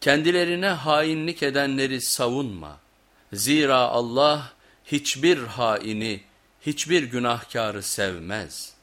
Kendilerine hainlik edenleri savunma. Zira Allah hiçbir haini, hiçbir günahkarı sevmez.''